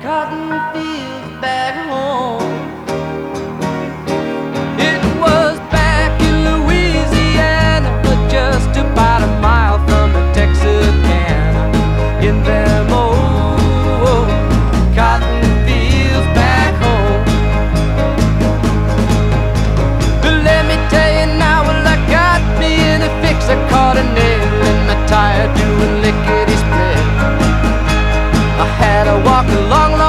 cotton fields back home. walk along